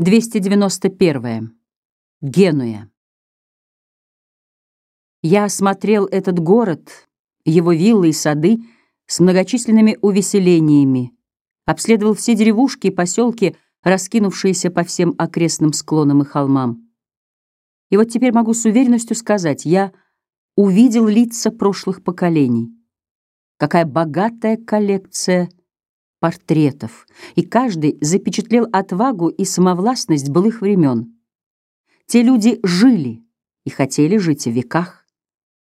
291. Генуя. Я осмотрел этот город, его виллы и сады с многочисленными увеселениями, обследовал все деревушки и поселки, раскинувшиеся по всем окрестным склонам и холмам. И вот теперь могу с уверенностью сказать, я увидел лица прошлых поколений. Какая богатая коллекция портретов, и каждый запечатлел отвагу и самовластность былых времен. Те люди жили и хотели жить в веках.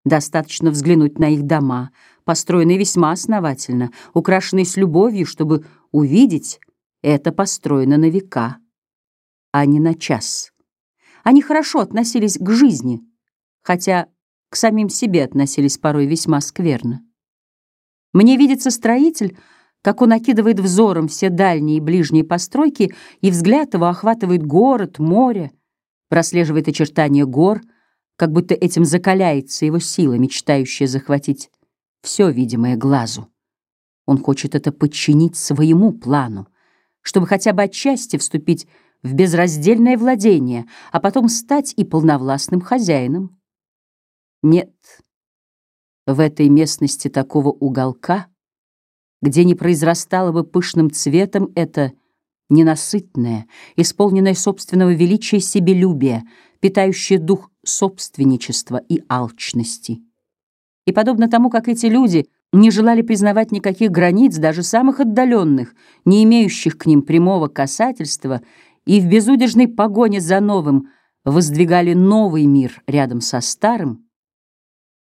Достаточно взглянуть на их дома, построенные весьма основательно, украшенные с любовью, чтобы увидеть, это построено на века, а не на час. Они хорошо относились к жизни, хотя к самим себе относились порой весьма скверно. Мне видится строитель — как он окидывает взором все дальние и ближние постройки, и взгляд его охватывает город, море, прослеживает очертания гор, как будто этим закаляется его сила, мечтающая захватить все видимое глазу. Он хочет это подчинить своему плану, чтобы хотя бы отчасти вступить в безраздельное владение, а потом стать и полновластным хозяином. Нет, в этой местности такого уголка — где не произрастало бы пышным цветом это ненасытное, исполненное собственного величия себелюбие, питающее дух собственничества и алчности. И подобно тому, как эти люди не желали признавать никаких границ, даже самых отдаленных, не имеющих к ним прямого касательства, и в безудержной погоне за новым воздвигали новый мир рядом со старым,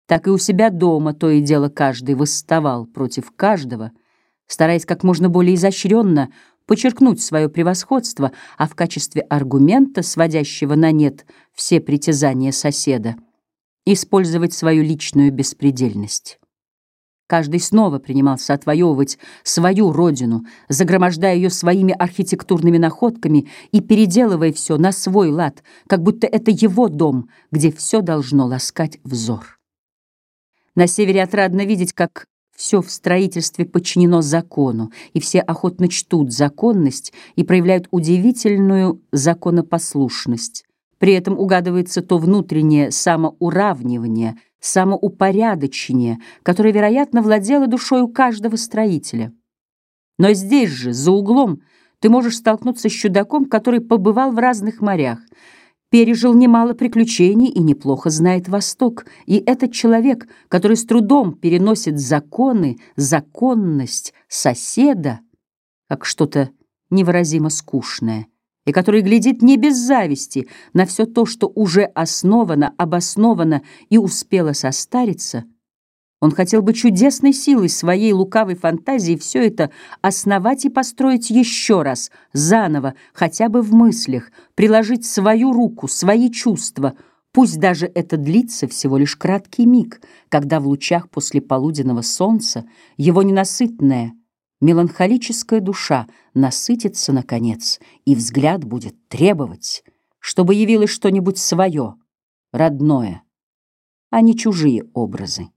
так и у себя дома то и дело каждый восставал против каждого — стараясь как можно более изощренно подчеркнуть свое превосходство, а в качестве аргумента, сводящего на нет все притязания соседа, использовать свою личную беспредельность. Каждый снова принимался отвоевывать свою родину, загромождая ее своими архитектурными находками и переделывая все на свой лад, как будто это его дом, где все должно ласкать взор. На севере отрадно видеть, как все в строительстве подчинено закону, и все охотно чтут законность и проявляют удивительную законопослушность. При этом угадывается то внутреннее самоуравнивание, самоупорядочение, которое, вероятно, владело душой у каждого строителя. Но здесь же, за углом, ты можешь столкнуться с чудаком, который побывал в разных морях — пережил немало приключений и неплохо знает Восток. И этот человек, который с трудом переносит законы, законность соседа, как что-то невыразимо скучное, и который глядит не без зависти на все то, что уже основано, обосновано и успело состариться — он хотел бы чудесной силой своей лукавой фантазии все это основать и построить еще раз, заново, хотя бы в мыслях, приложить свою руку, свои чувства, пусть даже это длится всего лишь краткий миг, когда в лучах после полуденного солнца его ненасытная, меланхолическая душа насытится, наконец, и взгляд будет требовать, чтобы явилось что-нибудь свое, родное, а не чужие образы.